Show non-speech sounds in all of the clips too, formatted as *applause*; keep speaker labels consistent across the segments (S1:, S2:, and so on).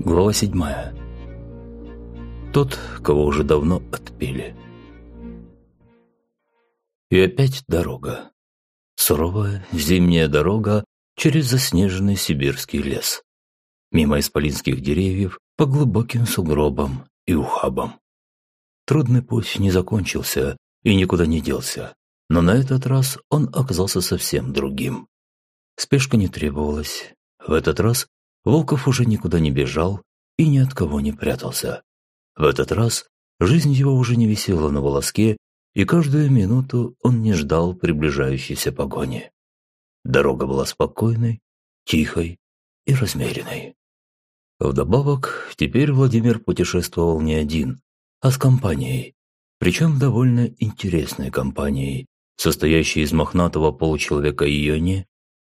S1: Глава седьмая. Тот, кого уже давно отпели. И опять дорога. Суровая зимняя дорога через заснеженный сибирский лес. Мимо исполинских деревьев по глубоким сугробам и ухабам. Трудный путь не закончился и никуда не делся, но на этот раз он оказался совсем другим. Спешка не требовалась. В этот раз Волков уже никуда не бежал и ни от кого не прятался. В этот раз жизнь его уже не висела на волоске, и каждую минуту он не ждал приближающейся погони. Дорога была спокойной, тихой и размеренной. Вдобавок, теперь Владимир путешествовал не один, а с компанией, причем довольно интересной компанией, состоящей из мохнатого получеловека Иони,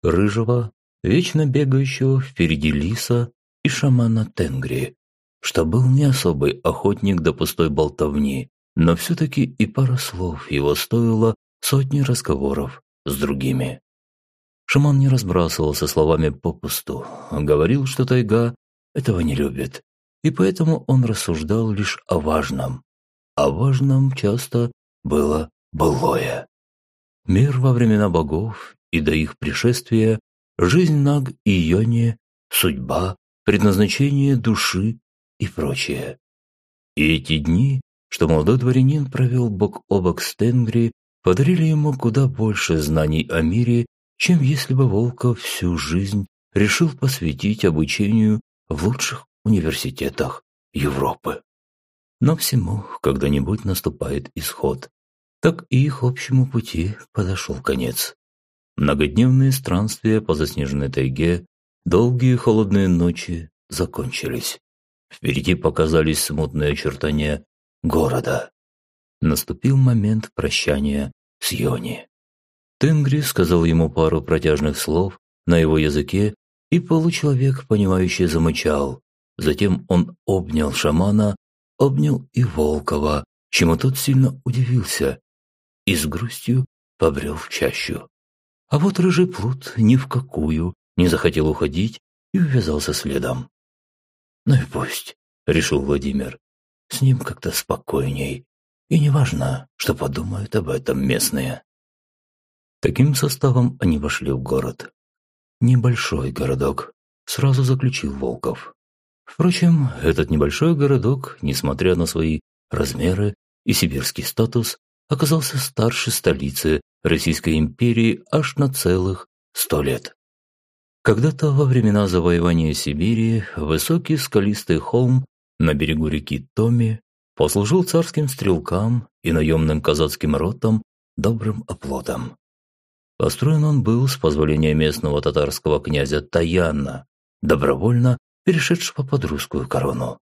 S1: рыжего, вечно бегающего впереди лиса и шамана Тенгри, что был не особый охотник до пустой болтовни, но все-таки и пара слов его стоило сотни разговоров с другими. Шаман не разбрасывался словами попусту, говорил, что тайга этого не любит, и поэтому он рассуждал лишь о важном. А важном часто было былое. Мир во времена богов и до их пришествия, жизнь Наг и Йони, судьба, предназначение души и прочее. И эти дни, что молодой дворянин провел бок о бок с Тенгри, подарили ему куда больше знаний о мире, чем если бы Волков всю жизнь решил посвятить обучению в лучших университетах Европы. Но всему когда-нибудь наступает исход. Так и их общему пути подошел конец. Многодневные странствия по заснеженной тайге, долгие холодные ночи закончились. Впереди показались смутные очертания города. Наступил момент прощания с Йони. Тенгри сказал ему пару протяжных слов на его языке, и получеловек, понимающий, замычал. Затем он обнял шамана, обнял и Волкова, чему тот сильно удивился, и с грустью побрел в чащу. А вот рыжий плут ни в какую не захотел уходить и увязался следом. «Ну и пусть», — решил Владимир, — «с ним как-то спокойней, и неважно, что подумают об этом местные». Таким составом они вошли в город. Небольшой городок, сразу заключил Волков. Впрочем, этот небольшой городок, несмотря на свои размеры и сибирский статус, оказался старше столицы Российской империи аж на целых сто лет. Когда-то во времена завоевания Сибири высокий скалистый холм на берегу реки Томи послужил царским стрелкам и наемным казацким ротам добрым оплотом. Построен он был с позволения местного татарского князя Таяна, добровольно перешедшего под русскую корону.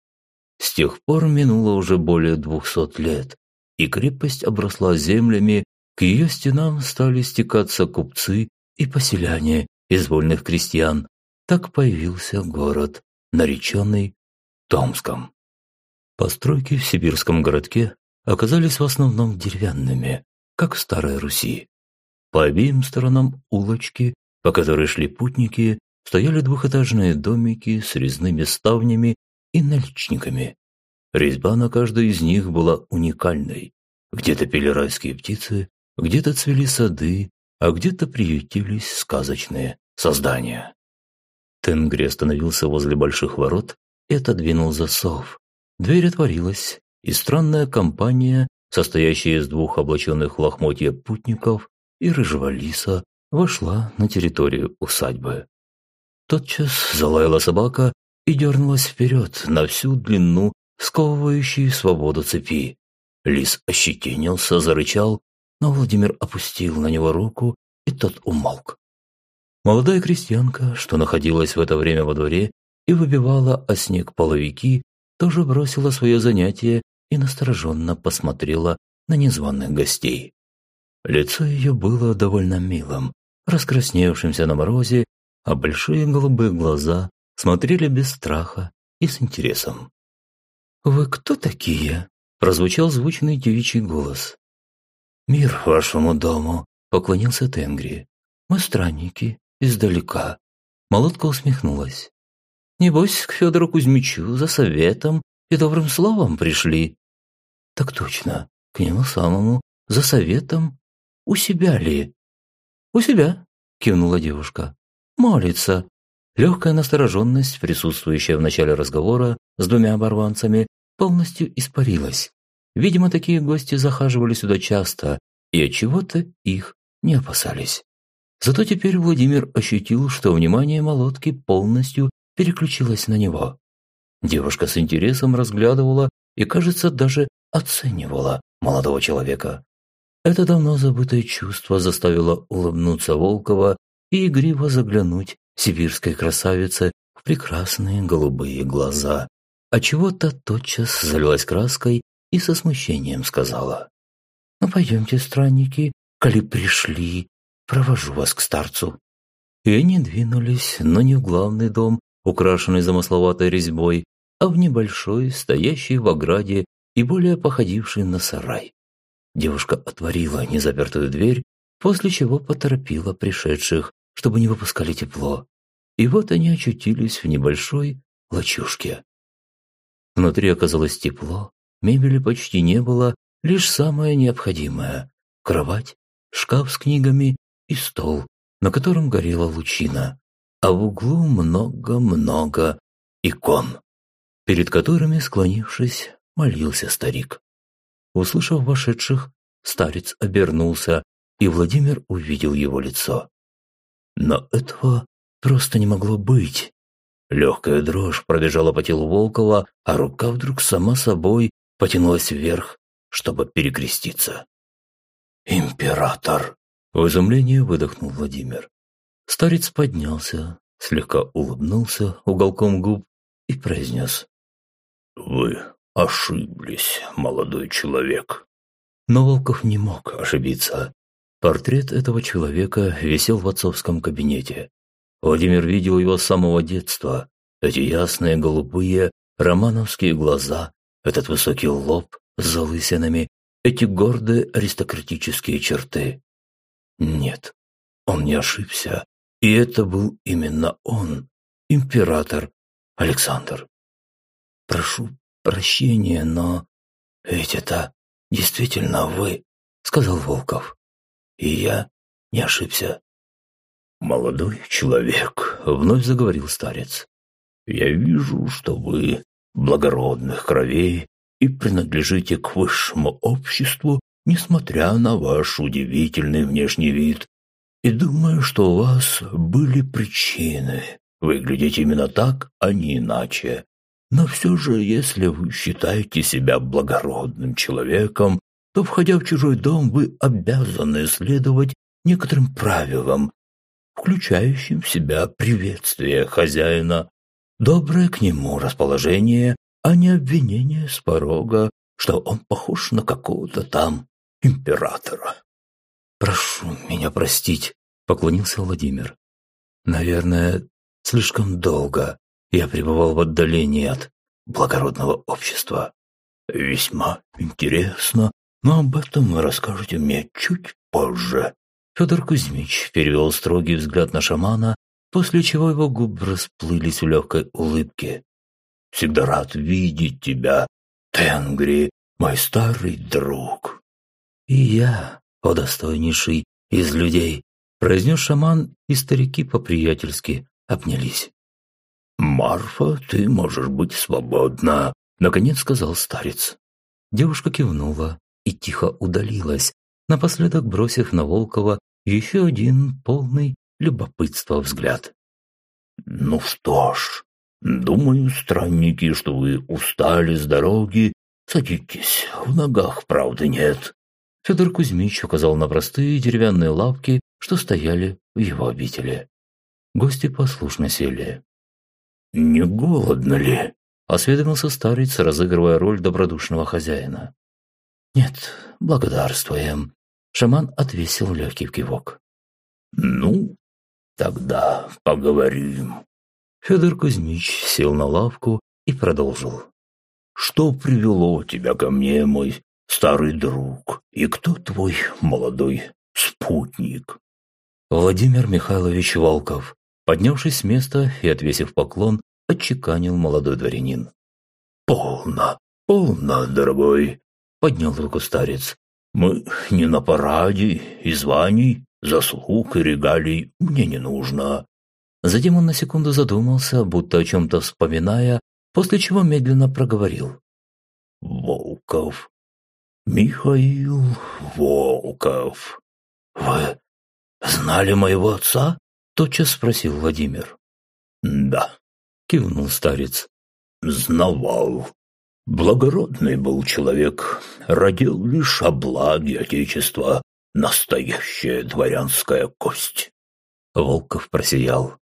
S1: С тех пор минуло уже более двухсот лет, и крепость обросла землями, к ее стенам стали стекаться купцы и поселяне из вольных крестьян. Так появился город, нареченный Томском. Постройки в сибирском городке оказались в основном деревянными, как в Старой Руси. По обеим сторонам улочки, по которой шли путники, стояли двухэтажные домики с резными ставнями и наличниками. Резьба на каждой из них была уникальной. Где-то пели райские птицы, где-то цвели сады, а где-то приютились сказочные создания. Тенгри остановился возле больших ворот и отодвинул засов. Дверь отворилась, и странная компания, состоящая из двух облаченных в лохмотья путников, и рыжего лиса вошла на территорию усадьбы. Тотчас залаяла собака и дернулась вперед на всю длину сковывающей свободу цепи. Лис ощетинился, зарычал, но Владимир опустил на него руку, и тот умолк. Молодая крестьянка, что находилась в это время во дворе и выбивала о снег половики, тоже бросила свое занятие и настороженно посмотрела на незваных гостей. Лицо ее было довольно милым, раскрасневшимся на морозе, а большие голубые глаза смотрели без страха и с интересом. «Вы кто такие?» – прозвучал звучный девичий голос. «Мир вашему дому!» – поклонился Тенгри. «Мы странники, издалека». Молодка усмехнулась. Небось, к Федору Кузьмичу за советом и добрым словом пришли. Так точно, к нему самому, за советом. У себя ли? У себя, кивнула девушка. Молится. Легкая настороженность, присутствующая в начале разговора с двумя оборванцами, полностью испарилась. Видимо, такие гости захаживали сюда часто, и от чего-то их не опасались. Зато теперь Владимир ощутил, что внимание молотки полностью переключилась на него. Девушка с интересом разглядывала и, кажется, даже оценивала молодого человека. Это давно забытое чувство заставило улыбнуться Волкова и игриво заглянуть сибирской красавице в прекрасные голубые глаза, а чего-то тотчас залилась краской и со смущением сказала. «Ну, пойдемте, странники, коли пришли, провожу вас к старцу». И они двинулись, но не в главный дом, украшенный замысловатой резьбой, а в небольшой, стоящий в ограде и более походивший на сарай. Девушка отворила незапертую дверь, после чего поторопила пришедших, чтобы не выпускали тепло. И вот они очутились в небольшой лачушке. Внутри оказалось тепло, мебели почти не было, лишь самое необходимое – кровать, шкаф с книгами и стол, на котором горела лучина а в углу много-много икон, перед которыми, склонившись, молился старик. Услышав вошедших, старец обернулся, и Владимир увидел его лицо. Но этого просто не могло быть. Легкая дрожь пробежала по телу Волкова, а рука вдруг сама собой потянулась вверх, чтобы перекреститься. «Император!» – в изумлении выдохнул Владимир. Старец поднялся, слегка улыбнулся уголком губ и произнес. «Вы ошиблись, молодой человек». Но Волков не мог ошибиться. Портрет этого человека висел в отцовском кабинете. Владимир видел его с самого детства. Эти ясные голубые романовские глаза, этот высокий лоб с залысинами, эти гордые аристократические черты. Нет, он не ошибся. И это был именно он, император Александр. Прошу прощения, но ведь это действительно вы, сказал Волков. И я не ошибся. Молодой человек, вновь заговорил старец. Я вижу, что вы благородных кровей и принадлежите к высшему обществу, несмотря на ваш удивительный внешний вид и думаю, что у вас были причины выглядеть именно так, а не иначе. Но все же, если вы считаете себя благородным человеком, то, входя в чужой дом, вы обязаны следовать некоторым правилам, включающим в себя приветствие хозяина, доброе к нему расположение, а не обвинение с порога, что он похож на какого-то там императора. «Прошу меня простить», – поклонился Владимир. «Наверное, слишком долго я пребывал в отдалении от благородного общества. Весьма интересно, но об этом вы расскажете мне чуть позже». Федор Кузьмич перевел строгий взгляд на шамана, после чего его губы расплылись в легкой улыбке. «Всегда рад видеть тебя, Тенгри, мой старый друг». «И я о достойнейший из людей», произнес шаман, и старики по-приятельски обнялись. «Марфа, ты можешь быть свободна», — наконец сказал старец. Девушка кивнула и тихо удалилась, напоследок бросив на Волкова еще один полный любопытства взгляд. «Ну что ж, думаю, странники, что вы устали с дороги. Садитесь, в ногах правды нет. Федор Кузьмич указал на простые деревянные лавки, что стояли в его обители. Гости послушно сели. «Не голодно ли?» – осведомился старец, разыгрывая роль добродушного хозяина. «Нет, благодарствуем», – шаман отвесил легкий кивок. «Ну, тогда поговорим». Федор Кузьмич сел на лавку и продолжил. «Что привело тебя ко мне, мой старый друг, и кто твой молодой спутник?» Владимир Михайлович Волков, поднявшись с места и отвесив поклон, отчеканил молодой дворянин. «Полно, полно, дорогой!» – поднял руку старец. «Мы не на параде, и званий, заслуг и регалий мне не нужно». Затем он на секунду задумался, будто о чем-то вспоминая, после чего медленно проговорил. «Волков, Михаил Волков, вы знали моего отца?» – тотчас спросил Владимир. «Да», – кивнул старец. «Знавал. Благородный был человек, родил лишь о благе Отечества, настоящая дворянская кость». Волков просиял.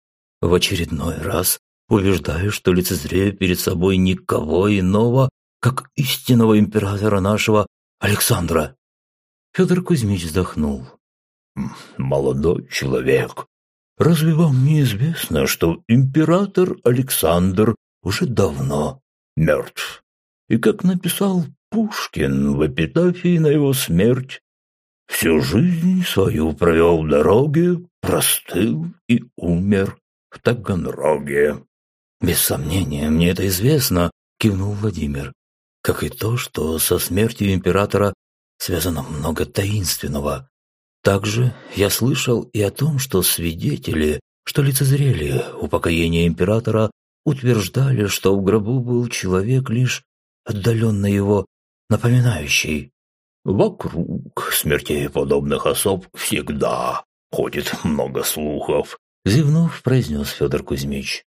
S1: В очередной раз убеждаю, что лицезрею перед собой никого иного, как истинного императора нашего Александра. Федор Кузьмич вздохнул. «Молодой человек, Разве вам не известно, что император Александр уже давно мертв? И как написал Пушкин в эпитафии на его смерть, всю жизнь свою провел в дороге, простыл и умер в Таганроге. «Без сомнения, мне это известно», – кивнул Владимир. «Как и то, что со смертью императора связано много таинственного. Также я слышал и о том, что свидетели, что лицезрели упокоение императора, утверждали, что в гробу был человек лишь отдаленно его напоминающий. «Вокруг смертей подобных особ всегда ходит много слухов», зевнув, произнес Федор Кузьмич.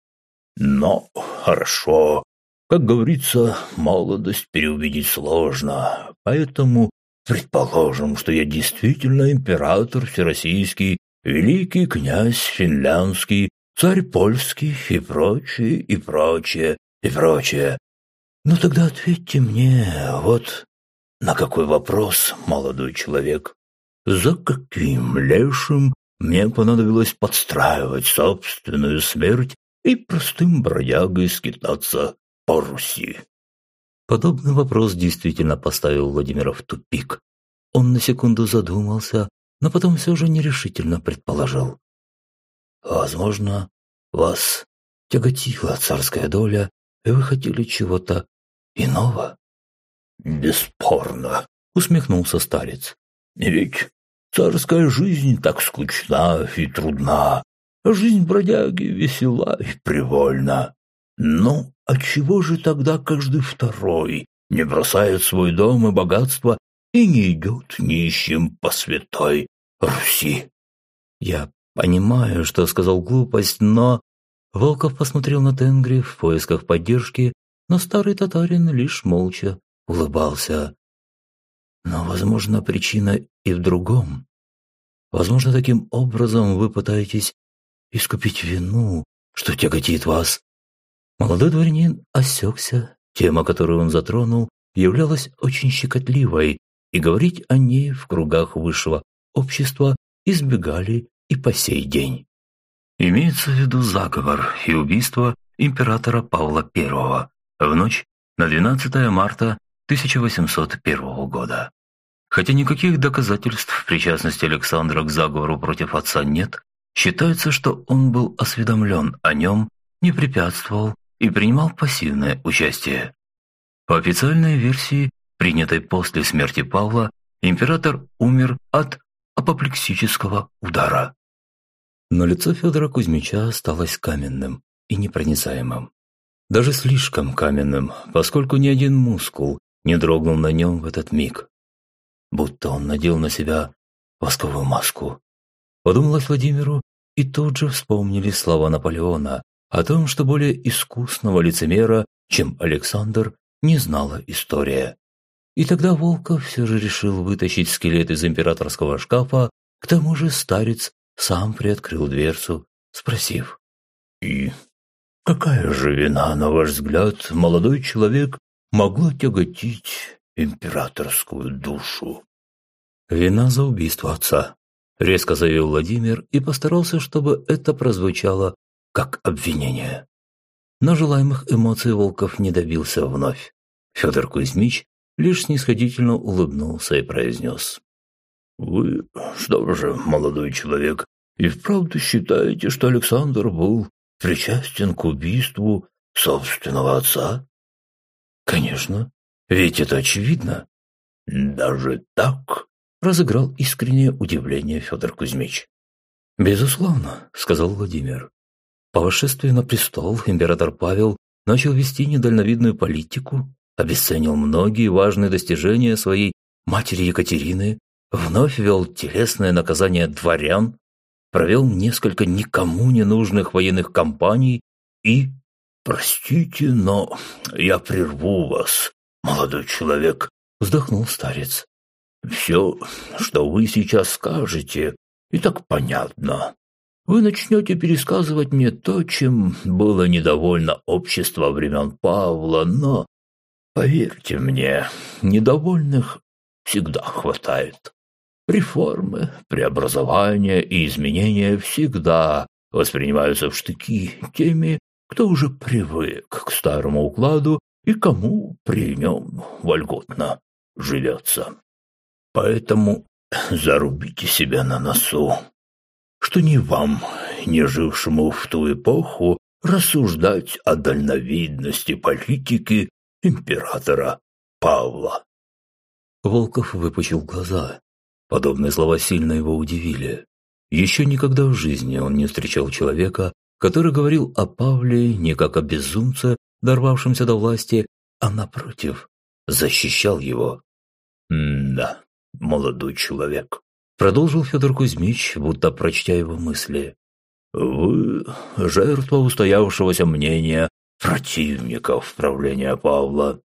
S1: «Но хорошо. Как говорится, молодость переубедить сложно, поэтому Предположим, что я действительно император всероссийский, великий князь финляндский, царь польский и прочее, и прочее, и прочее. Ну тогда ответьте мне вот на какой вопрос, молодой человек. За каким лешим мне понадобилось подстраивать собственную смерть и простым бродягой скитаться по Руси? Подобный вопрос действительно поставил Владимира в тупик. Он на секунду задумался, но потом все же нерешительно предположил. «Возможно, вас тяготила царская доля, и вы хотели чего-то иного?» «Бесспорно», — усмехнулся старец. «Ведь царская жизнь так скучна и трудна, а жизнь бродяги весела и привольна. Ну, отчего же тогда каждый второй не бросает свой дом и богатство и не идет нищим по святой Руси? Я понимаю, что сказал глупость, но... Волков посмотрел на Тенгри в поисках поддержки, но старый татарин лишь молча улыбался. Но, возможно, причина и в другом. Возможно, таким образом вы пытаетесь искупить вину, что тяготит вас, Молодой дворянин осекся. Тема, которую он затронул, являлась очень щекотливой, и говорить о ней в кругах высшего общества избегали и по сей день. Имеется в виду заговор и убийство императора Павла I в ночь на 12 марта 1801 года. Хотя никаких доказательств причастности Александра к заговору против отца нет, считается, что он был осведомлен о нем, не препятствовал и принимал пассивное участие. По официальной версии, принятой после смерти Павла, император умер от апоплексического удара. Но лицо Федора Кузьмича осталось каменным и непроницаемым. Даже слишком каменным, поскольку ни один мускул не дрогнул на нем в этот миг. Будто он надел на себя восковую маску. Подумалось Владимиру, и тут же вспомнили слова Наполеона, о том, что более искусного лицемера, чем Александр, не знала история. И тогда Волков все же решил вытащить скелет из императорского шкафа, к тому же старец сам приоткрыл дверцу, спросив. «И какая же вина, на ваш взгляд, молодой человек могла тяготить императорскую душу?» «Вина за убийство отца», – резко заявил Владимир и постарался, чтобы это прозвучало как обвинение. Но желаемых эмоций Волков не добился вновь. Федор Кузьмич лишь снисходительно улыбнулся и произнес. «Вы что же, молодой человек, и вправду считаете, что Александр был причастен к убийству собственного отца? Конечно, ведь это очевидно. Даже так? Разыграл искреннее удивление Федор Кузьмич. Безусловно, сказал Владимир. По восшествию на престол император Павел начал вести недальновидную политику, обесценил многие важные достижения своей матери Екатерины, вновь ввел телесное наказание дворян, провел несколько никому не нужных военных кампаний и... «Простите, но я прерву вас, молодой человек», — вздохнул старец. «Все, что вы сейчас скажете, и так понятно. Вы начнете пересказывать мне то, чем было недовольно общество времен Павла, но, поверьте мне, недовольных всегда хватает. Реформы, преобразования и изменения всегда воспринимаются в штыки теми, кто уже привык к старому укладу и кому при нем вольготно живется. Поэтому зарубите себя на носу, что ни вам, не жившему в ту эпоху, рассуждать о дальновидности политики императора Павла. Волков выпучил глаза. Подобные слова сильно его удивили. Еще никогда в жизни он не встречал человека, который говорил о Павле не как о безумце, дорвавшемся до власти, а напротив, защищал его. «Да, молодой человек», — продолжил Федор Кузьмич, будто прочтя его мысли. «Вы жертва устоявшегося мнения противников правления Павла.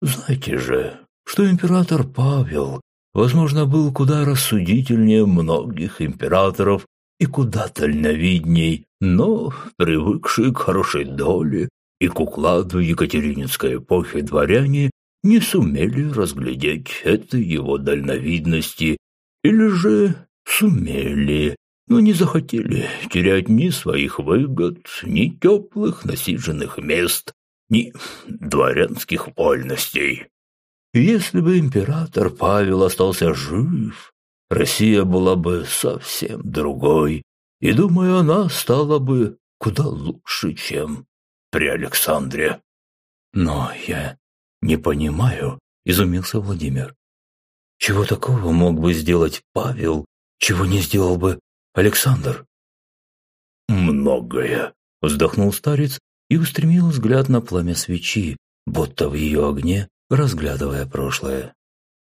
S1: Знаете же, что император Павел возможно, был куда рассудительнее многих императоров и куда дальновидней, но привыкшие к хорошей доле и к укладу Екатерининской эпохи дворяне не сумели разглядеть этой его дальновидности, или же сумели, но не захотели терять ни своих выгод, ни теплых насиженных мест, ни дворянских вольностей. Если бы император Павел остался жив, Россия была бы совсем другой, и, думаю, она стала бы куда лучше, чем при Александре. Но я не понимаю, изумился Владимир. Чего такого мог бы сделать Павел, чего не сделал бы Александр? Многое, вздохнул старец и устремил взгляд на пламя свечи, будто в ее огне разглядывая прошлое.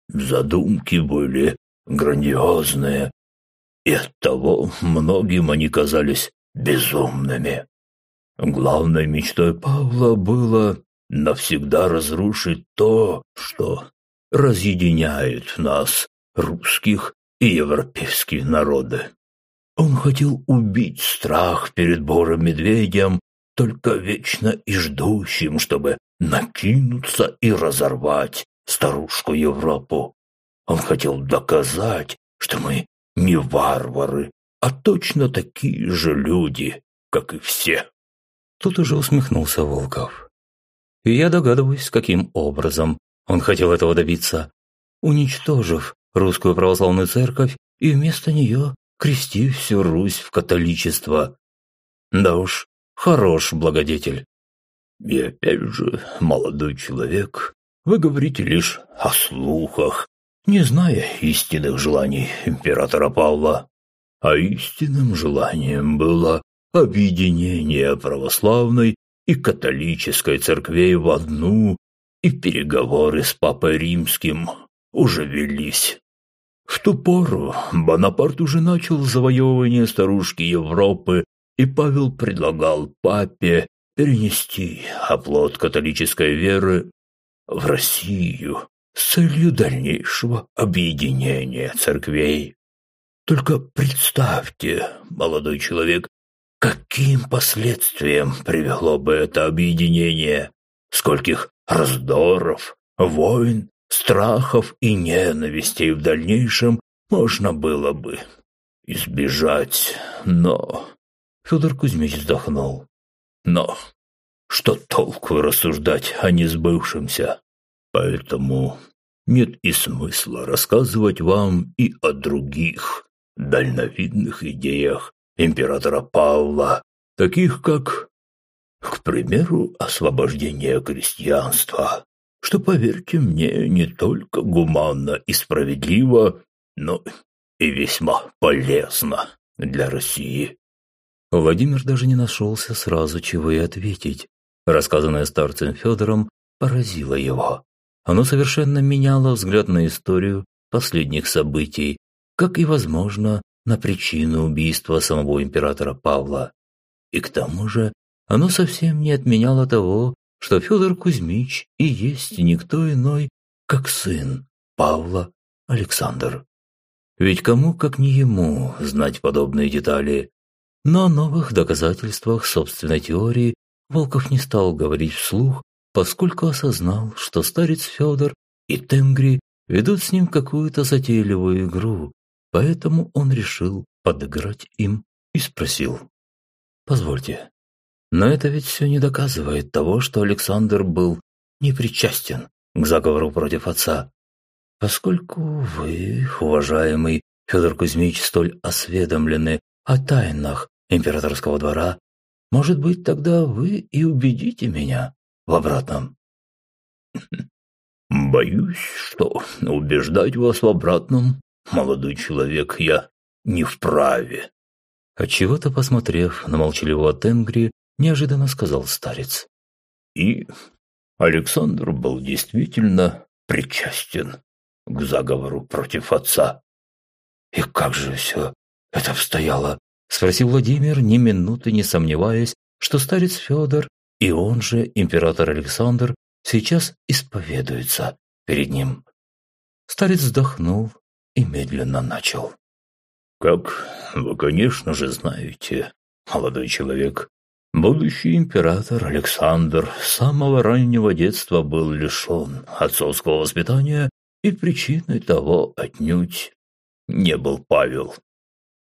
S1: Задумки были грандиозные, и оттого многим они казались безумными. Главной мечтой Павла было навсегда разрушить то, что разъединяет нас, русских и европейские народы. Он хотел убить страх перед Бором Медведем, только вечно и ждущим, чтобы накинуться и разорвать старушку Европу. Он хотел доказать, что мы не варвары, а точно такие же люди, как и все. Тут уже усмехнулся Волков. И я догадываюсь, каким образом он хотел этого добиться, уничтожив русскую православную церковь и вместо нее крестив всю Русь в католичество. Да уж, хорош благодетель. И опять же, молодой человек, вы говорите лишь о слухах, не зная истинных желаний императора Павла. А истинным желанием было объединение православной и католической церквей в одну, и переговоры с Папой Римским уже велись. В ту пору Бонапарт уже начал завоевывание старушки Европы, и Павел предлагал папе перенести оплот католической веры в Россию с целью дальнейшего объединения церквей. Только представьте, молодой человек, каким последствиям привело бы это объединение, скольких раздоров, войн, страхов и ненавистей в дальнейшем можно было бы избежать, но... Федор Кузьмич вздохнул. Но что толку рассуждать о несбывшемся? Поэтому нет и смысла рассказывать вам и о других дальновидных идеях императора Павла, таких как, к
S2: примеру, освобождение крестьянства, что, поверьте мне, не только гуманно и справедливо, но и весьма полезно для России.
S1: Владимир даже не нашелся сразу, чего и ответить. Рассказанное старцем Федором поразило его. Оно совершенно меняло взгляд на историю последних событий, как и, возможно, на причину убийства самого императора Павла. И к тому же оно совсем не отменяло того, что Федор Кузьмич и есть никто иной, как сын Павла Александр. Ведь кому, как не ему, знать подобные детали? Но о новых доказательствах собственной теории Волков не стал говорить вслух, поскольку осознал, что старец Федор и Тенгри ведут с ним какую-то затейливую игру, поэтому он решил подыграть им и спросил. «Позвольте, но это ведь все не доказывает того, что Александр был непричастен к заговору против отца. Поскольку вы, уважаемый Федор Кузьмич, столь осведомлены о тайнах императорского двора, может быть, тогда вы и убедите меня в обратном. *laughs*
S2: Боюсь, что убеждать вас в обратном, молодой человек, я не вправе.
S1: Отчего-то посмотрев на молчаливого Тенгри, неожиданно сказал старец.
S2: И Александр был действительно причастен к заговору против отца.
S1: «И как же все это обстояло?» – спросил Владимир, ни минуты не сомневаясь, что старец Федор и он же, император Александр, сейчас исповедуется перед ним. Старец вздохнул и медленно начал.
S2: «Как вы, конечно же, знаете, молодой человек, будущий император Александр с самого раннего детства был лишен отцовского воспитания и причиной того отнюдь не был Павел.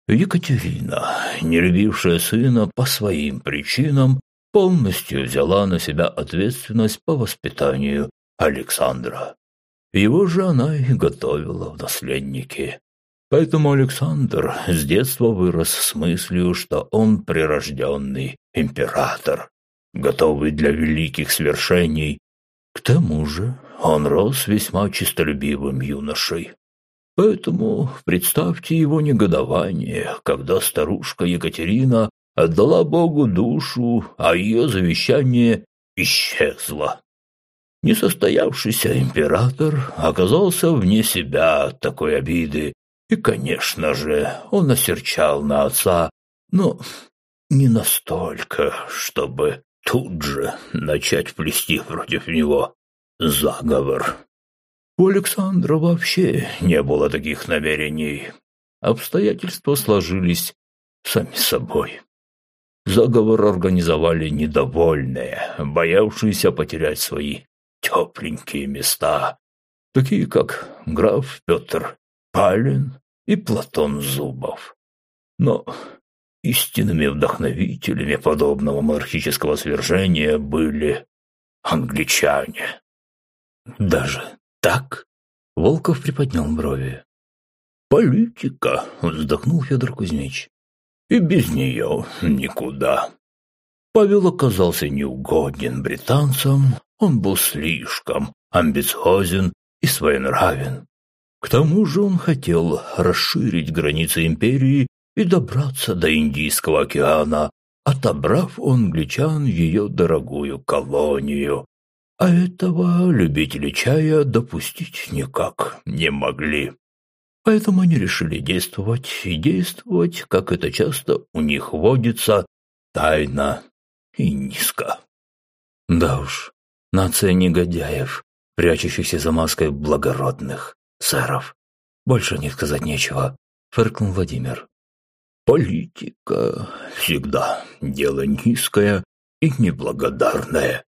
S2: Екатерина, не любившая сына по своим причинам, полностью взяла на себя ответственность по воспитанию Александра. Его же она и готовила в наследники. Поэтому Александр с детства вырос с мыслью, что он прирожденный император, готовый для великих свершений. К тому же он рос весьма честолюбивым юношей. Поэтому представьте его негодование, когда старушка Екатерина отдала Богу душу, а ее завещание исчезло. Несостоявшийся император оказался вне себя от такой обиды, и, конечно же, он осерчал на отца, но не настолько, чтобы тут же начать плести против него заговор. У Александра вообще не было таких намерений. Обстоятельства сложились сами собой. Заговор организовали недовольные, боявшиеся потерять свои тепленькие места, такие как граф Петр Палин и Платон Зубов. Но истинными вдохновителями подобного монархического свержения были англичане.
S1: Даже так? Волков приподнял брови.
S2: Политика, вздохнул Федор Кузьмич. И без нее никуда. Павел оказался неугоден британцам, он был слишком амбициозен и своенравен. К тому же он хотел расширить границы империи и добраться до Индийского океана, отобрав у англичан ее дорогую колонию. А этого любители чая допустить никак не могли. Поэтому они решили действовать и действовать, как это часто у них водится, тайно и низко.
S1: Да уж, нация негодяев, прячущихся за маской благородных сэров. Больше не сказать нечего, фыркнул Владимир.
S2: Политика всегда дело низкое и неблагодарное.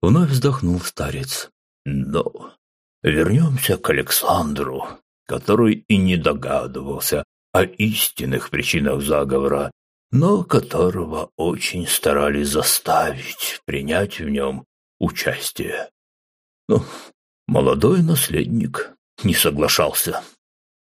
S2: Вновь вздохнул старец. Но вернемся к Александру, который и не догадывался о истинных причинах заговора, но которого очень старались заставить принять в нем участие. Но молодой наследник не соглашался.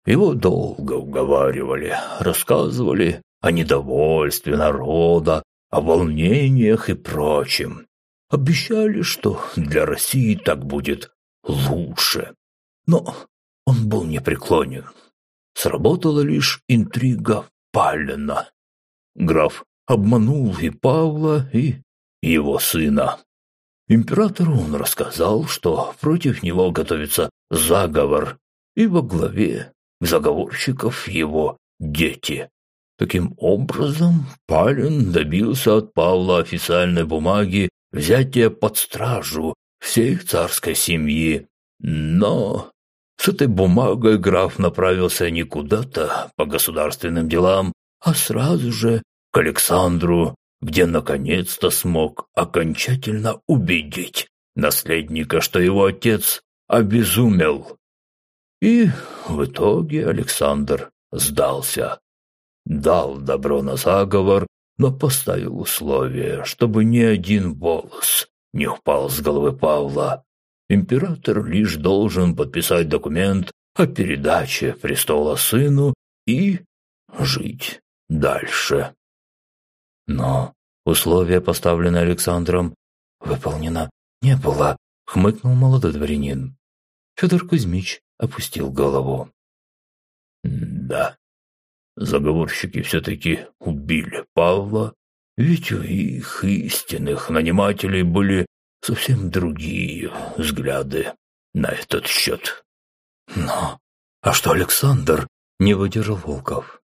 S2: Его долго уговаривали, рассказывали о недовольстве народа, о волнениях и прочем. Обещали, что для России так будет лучше. Но он был непреклонен. Сработала лишь интрига Палина. Граф обманул и Павла, и его сына. Императору он рассказал, что против него готовится заговор, и во главе заговорщиков его дети. Таким образом, Палин добился от Павла официальной бумаги взятия под стражу всей царской семьи. Но с этой бумагой граф направился не куда-то по государственным делам, а сразу же к Александру, где наконец-то смог окончательно убедить наследника, что его отец обезумел. И в итоге Александр сдался дал добро на заговор, но поставил условие, чтобы ни один волос не упал с головы Павла. Император лишь должен подписать документ о передаче престола сыну и жить дальше.
S1: Но условие, поставленное Александром, выполнено не было, хмыкнул молодой дворянин. Федор Кузьмич опустил голову.
S2: Да, Заговорщики все-таки убили Павла, ведь у их истинных нанимателей были совсем другие взгляды на этот счет.
S1: Но, а что Александр не выдержал Волков?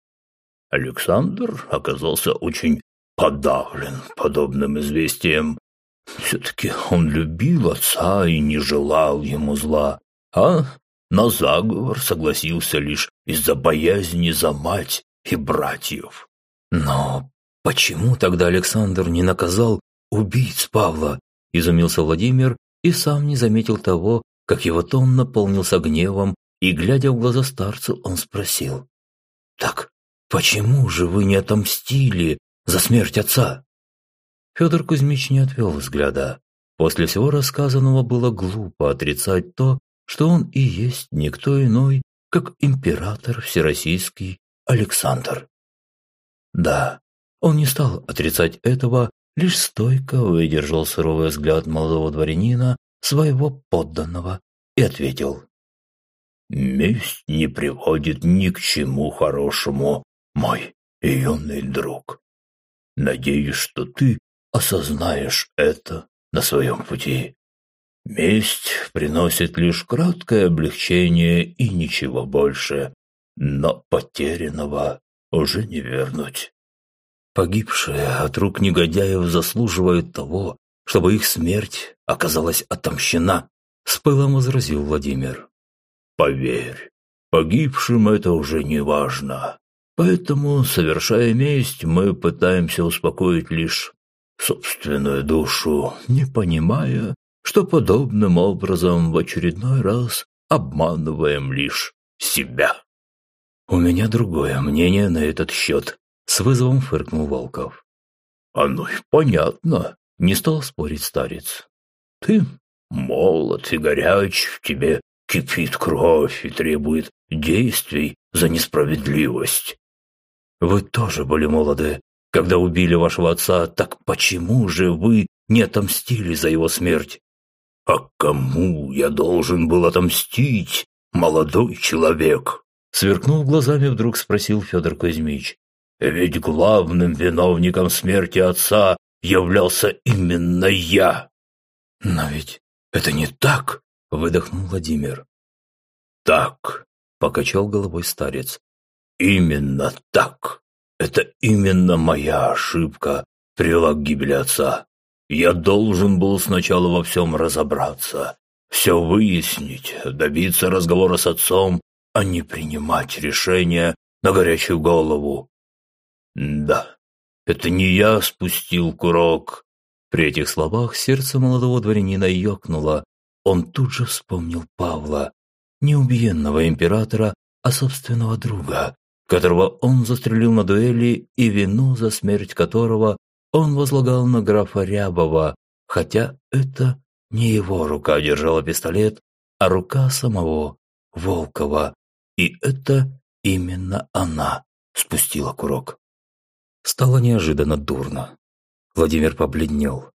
S2: Александр оказался очень подавлен подобным известием. Все-таки он любил отца и не желал ему зла, а на заговор согласился лишь из-за боязни за мать и братьев.
S1: Но почему тогда Александр не наказал убийц Павла? Изумился Владимир и сам не заметил того, как его тон наполнился гневом, и, глядя в глаза старцу, он спросил. «Так почему же вы не отомстили за смерть отца?» Федор Кузьмич не отвел взгляда. После всего рассказанного было глупо отрицать то, что он и есть никто иной, как император всероссийский Александр. Да, он не стал отрицать этого, лишь стойко выдержал суровый взгляд молодого дворянина, своего подданного, и ответил.
S2: «Месть не приводит ни к чему хорошему, мой юный друг. Надеюсь, что ты осознаешь это на своем пути. Месть приносит лишь краткое облегчение и ничего больше, но потерянного уже не вернуть.
S1: Погибшие от рук негодяев заслуживают того, чтобы их смерть оказалась отомщена, с пылом возразил Владимир.
S2: Поверь, погибшим это уже не важно. Поэтому, совершая месть, мы пытаемся успокоить лишь собственную душу, не понимая, что подобным образом в очередной раз обманываем лишь себя.
S1: «У меня другое мнение на этот счет», – с вызовом фыркнул Волков.
S2: «Оно и понятно», – не стал спорить старец. «Ты молод и горяч, в тебе кипит кровь и требует действий за несправедливость».
S1: «Вы тоже были молоды, когда убили вашего отца, так почему же вы не отомстили за его смерть?»
S2: «А кому я должен был отомстить, молодой человек?»
S1: Сверкнув глазами, вдруг спросил Федор Кузьмич.
S2: «Ведь главным виновником смерти отца являлся именно я!»
S1: «Но ведь это не так!» – выдохнул Владимир.
S2: «Так!» – покачал головой старец. «Именно так! Это именно моя ошибка привела к гибели отца. Я должен был сначала во всем разобраться, все выяснить, добиться разговора с отцом, а не принимать решения на горячую голову. Да, это не я спустил курок.
S1: При этих словах сердце молодого дворянина ёкнуло. Он тут же вспомнил Павла, не убиенного императора, а собственного друга, которого он застрелил на дуэли и вину за смерть которого он возлагал на графа Рябова, хотя это не его рука держала пистолет, а рука самого Волкова. И это именно она спустила курок. Стало неожиданно дурно. Владимир побледнел.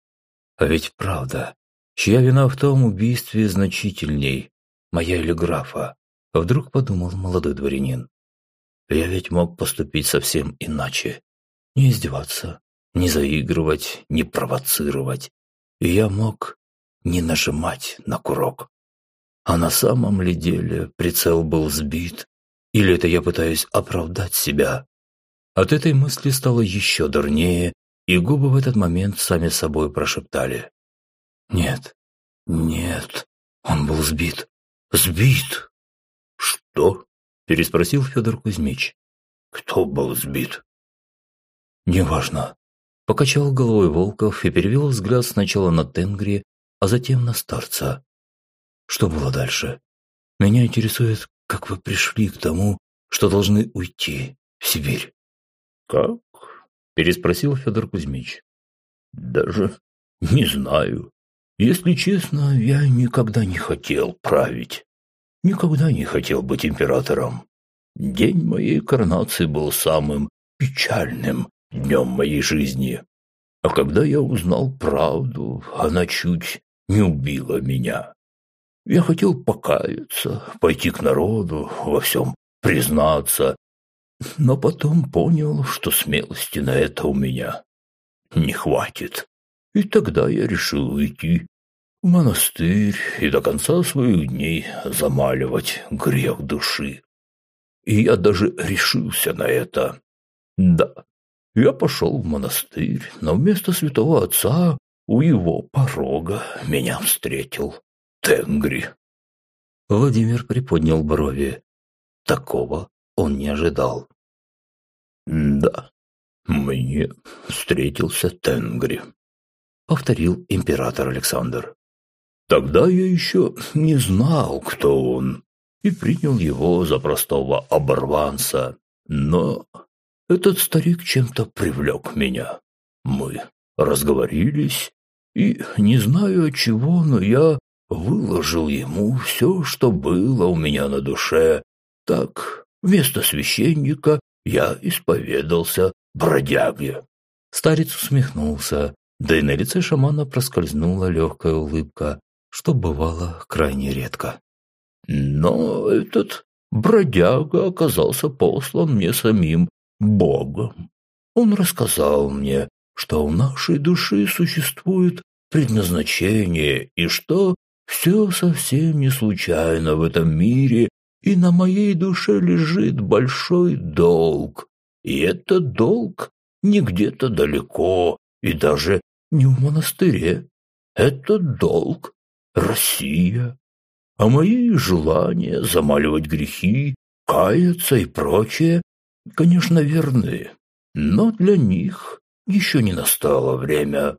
S1: А ведь правда, чья вина в том убийстве значительней, моя или графа? Вдруг подумал молодой дворянин. Я ведь мог поступить совсем иначе. Не издеваться, не заигрывать, не провоцировать. И я мог не нажимать на курок. А на самом ли деле прицел был сбит? Или это я пытаюсь оправдать себя? От этой мысли стало еще дурнее, и губы в этот момент сами собой прошептали. «Нет, нет, он был сбит, сбит!»
S2: «Что?»
S1: – переспросил Федор Кузьмич.
S2: «Кто был сбит?»
S1: «Неважно». Покачал головой Волков и перевел взгляд сначала на Тенгри, а затем на старца. Что было дальше? Меня интересует, как вы пришли к тому, что должны уйти в Сибирь.
S2: «Как?» – переспросил Федор Кузьмич. «Даже не знаю. Если честно, я никогда не хотел править. Никогда не хотел быть императором. День моей коронации был самым печальным днем моей жизни. А когда я узнал правду, она чуть не убила меня. Я хотел покаяться, пойти к народу, во всем признаться, но потом понял, что смелости на это у меня не хватит. И тогда я решил уйти в монастырь и до конца своих дней замаливать грех души. И я даже решился на это. Да, я пошел в монастырь, но вместо святого отца у его порога меня встретил Тенгри.
S1: Владимир приподнял брови. Такого он не ожидал.
S2: «Да, мне встретился Тенгри», — повторил император Александр. «Тогда я еще не знал, кто он, и принял его за простого оборванца, но этот старик чем-то привлек меня. Мы разговорились, и, не знаю чего, но я выложил ему все, что было у меня на душе. Так, вместо священника я исповедался бродяге.
S1: Старец усмехнулся, да и на лице шамана проскользнула легкая улыбка, что бывало крайне редко.
S2: Но этот бродяга оказался послан мне самим Богом. Он рассказал мне, что в нашей душе существует предназначение и что все совсем не случайно в этом мире и на моей душе лежит большой долг. И этот долг не где-то далеко и даже не в монастыре. Этот долг – Россия. А мои желания замаливать грехи, каяться и прочее, конечно, верны. Но для них еще не настало время.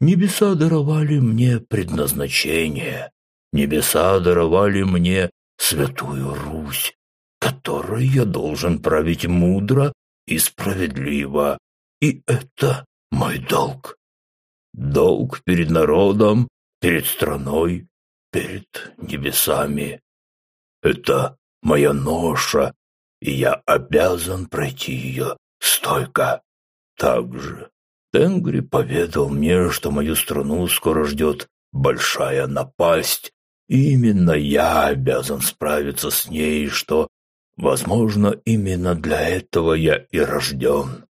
S2: Небеса даровали мне предназначение. Небеса даровали мне Святую Русь, которой я должен править мудро и справедливо. И это мой долг. Долг перед народом, перед страной, перед небесами. Это моя ноша, и я обязан пройти ее стойко. Также Тенгри поведал мне, что мою страну скоро ждет большая напасть, именно я обязан справиться с ней, что, возможно, именно для этого я и рожден.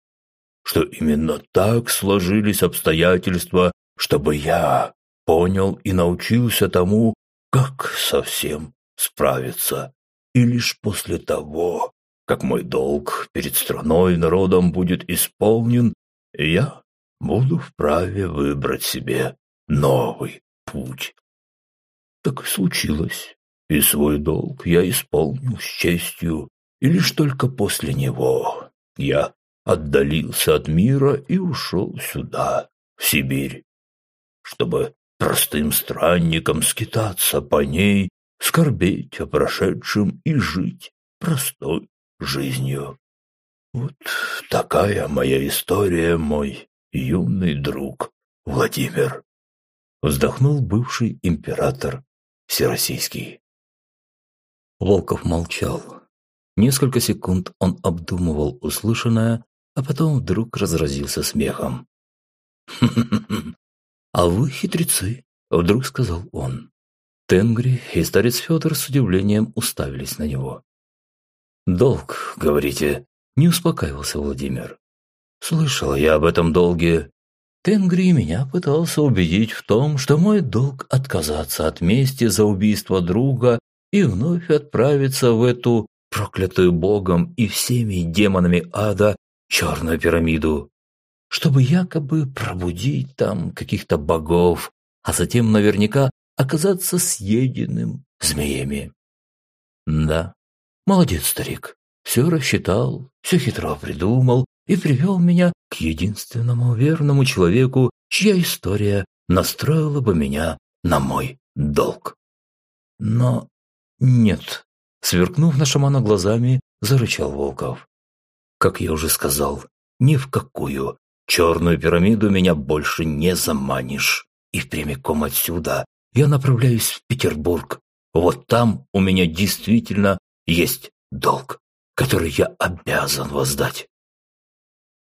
S2: Что именно так сложились обстоятельства, чтобы я понял и научился тому, как совсем справиться. И лишь после того, как мой долг перед страной и народом будет исполнен, я буду вправе выбрать себе новый путь. Так и случилось, и свой долг я исполнил с честью, и лишь только после него я отдалился от мира и ушел сюда, в Сибирь, чтобы простым странникам скитаться по ней, скорбеть о прошедшем и жить простой жизнью. Вот такая моя история, мой юный друг Владимир. Вздохнул бывший император Всероссийский.
S1: Волков молчал. Несколько секунд он обдумывал услышанное, а потом вдруг разразился смехом. *laughs* «А вы хитрецы», – вдруг сказал он. Тенгри и старец Федор с удивлением уставились на него. «Долг, говорите?» – не успокаивался Владимир. «Слышал я об этом долге. Тенгри меня пытался убедить в том, что мой долг – отказаться от мести за убийство друга и вновь отправиться в эту проклятую богом и всеми демонами ада черную пирамиду, чтобы якобы пробудить там каких-то богов, а затем наверняка оказаться съеденным змеями. Да, молодец старик, все рассчитал, все хитро придумал и привел меня к единственному верному человеку, чья история настроила бы меня на мой долг. Но нет, сверкнув на шамана глазами, зарычал Волков. Как я уже сказал, ни в какую черную пирамиду меня больше не заманишь. И прямиком отсюда я направляюсь в Петербург. Вот там у меня действительно есть долг, который я обязан воздать.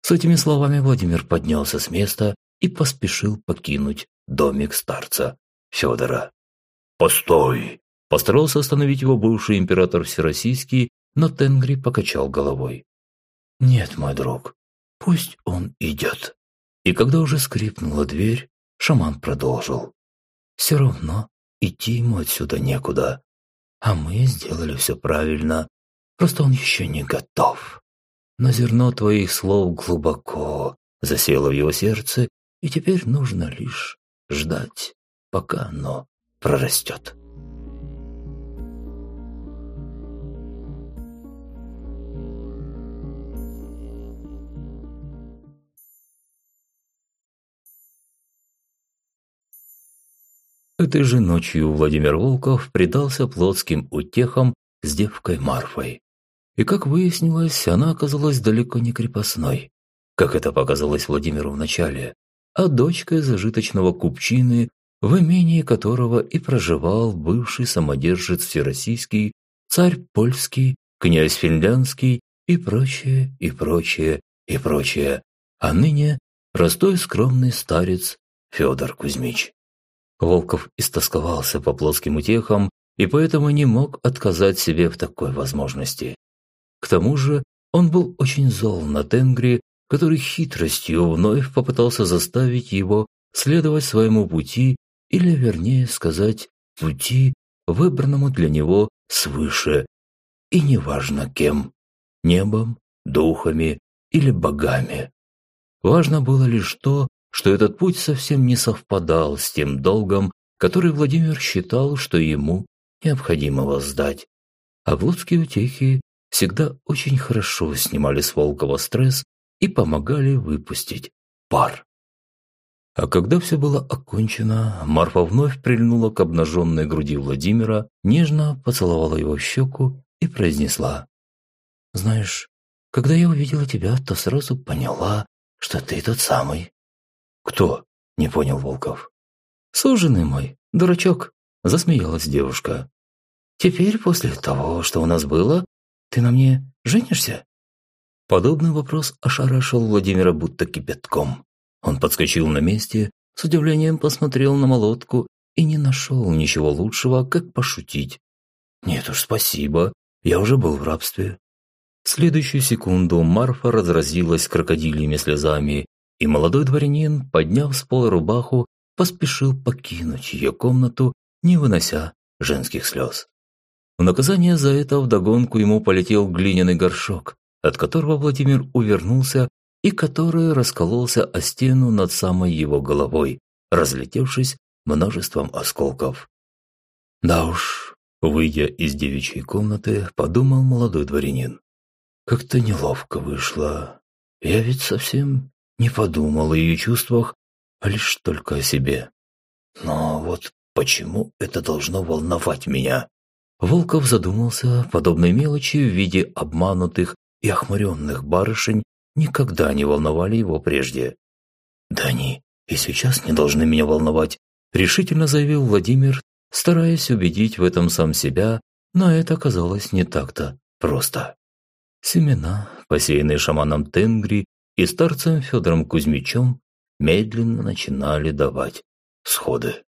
S1: С этими словами Владимир поднялся с места и поспешил покинуть домик старца Федора. «Постой!» – постарался остановить его бывший император Всероссийский, но Тенгри покачал головой. «Нет, мой друг, пусть он идет». И когда уже скрипнула дверь, шаман продолжил. «Все равно идти ему отсюда некуда. А мы сделали все правильно, просто он еще не готов. Но зерно твоих слов глубоко засело в его сердце, и теперь нужно лишь ждать, пока оно прорастет». Этой же ночью Владимир Волков предался плотским утехам с девкой Марфой. И, как выяснилось, она оказалась далеко не крепостной, как это показалось Владимиру вначале, а дочкой зажиточного купчины, в имении которого и проживал бывший самодержец всероссийский, царь польский, князь финляндский и прочее, и прочее, и прочее, а ныне простой скромный старец Федор Кузьмич. Волков истосковался по плоским утехам и поэтому не мог отказать себе в такой возможности. К тому же он был очень зол на Тенгри, который хитростью вновь попытался заставить его следовать своему пути, или, вернее сказать, пути, выбранному для него свыше, и неважно кем – небом, духами или богами. Важно было лишь то, что этот путь совсем не совпадал с тем долгом, который Владимир считал, что ему необходимо воздать. А блудские утехи всегда очень хорошо снимали с Волкова стресс и помогали выпустить пар. А когда все было окончено, Марфа вновь прильнула к обнаженной груди Владимира, нежно поцеловала его в щеку и произнесла. «Знаешь, когда я увидела тебя, то сразу поняла, что ты тот самый, «Кто?» – не понял Волков. «Суженый мой, дурачок», – засмеялась девушка. «Теперь, после того, что у нас было, ты на мне женишься?» Подобный вопрос ошарашил Владимира будто кипятком. Он подскочил на месте, с удивлением посмотрел на молотку и не нашел ничего лучшего, как пошутить. «Нет уж, спасибо, я уже был в рабстве». В следующую секунду Марфа разразилась крокодильями слезами и молодой дворянин, подняв с пола рубаху, поспешил покинуть ее комнату, не вынося женских слез. В наказание за это вдогонку ему полетел глиняный горшок, от которого Владимир увернулся и который раскололся о стену над самой его головой, разлетевшись множеством осколков. Да уж, выйдя из девичьей комнаты, подумал молодой дворянин. Как-то неловко вышло. Я ведь совсем не подумал о ее чувствах, а лишь только о себе. Но вот почему это должно волновать меня? Волков задумался, подобной мелочи в виде обманутых и охмуренных барышень никогда не волновали его прежде. «Да они и сейчас не должны меня волновать», – решительно заявил Владимир, стараясь убедить в этом сам себя, но это оказалось не так-то просто. Семена, посеянные шаманом Тенгри, и старцем Федором Кузьмичем медленно начинали давать сходы.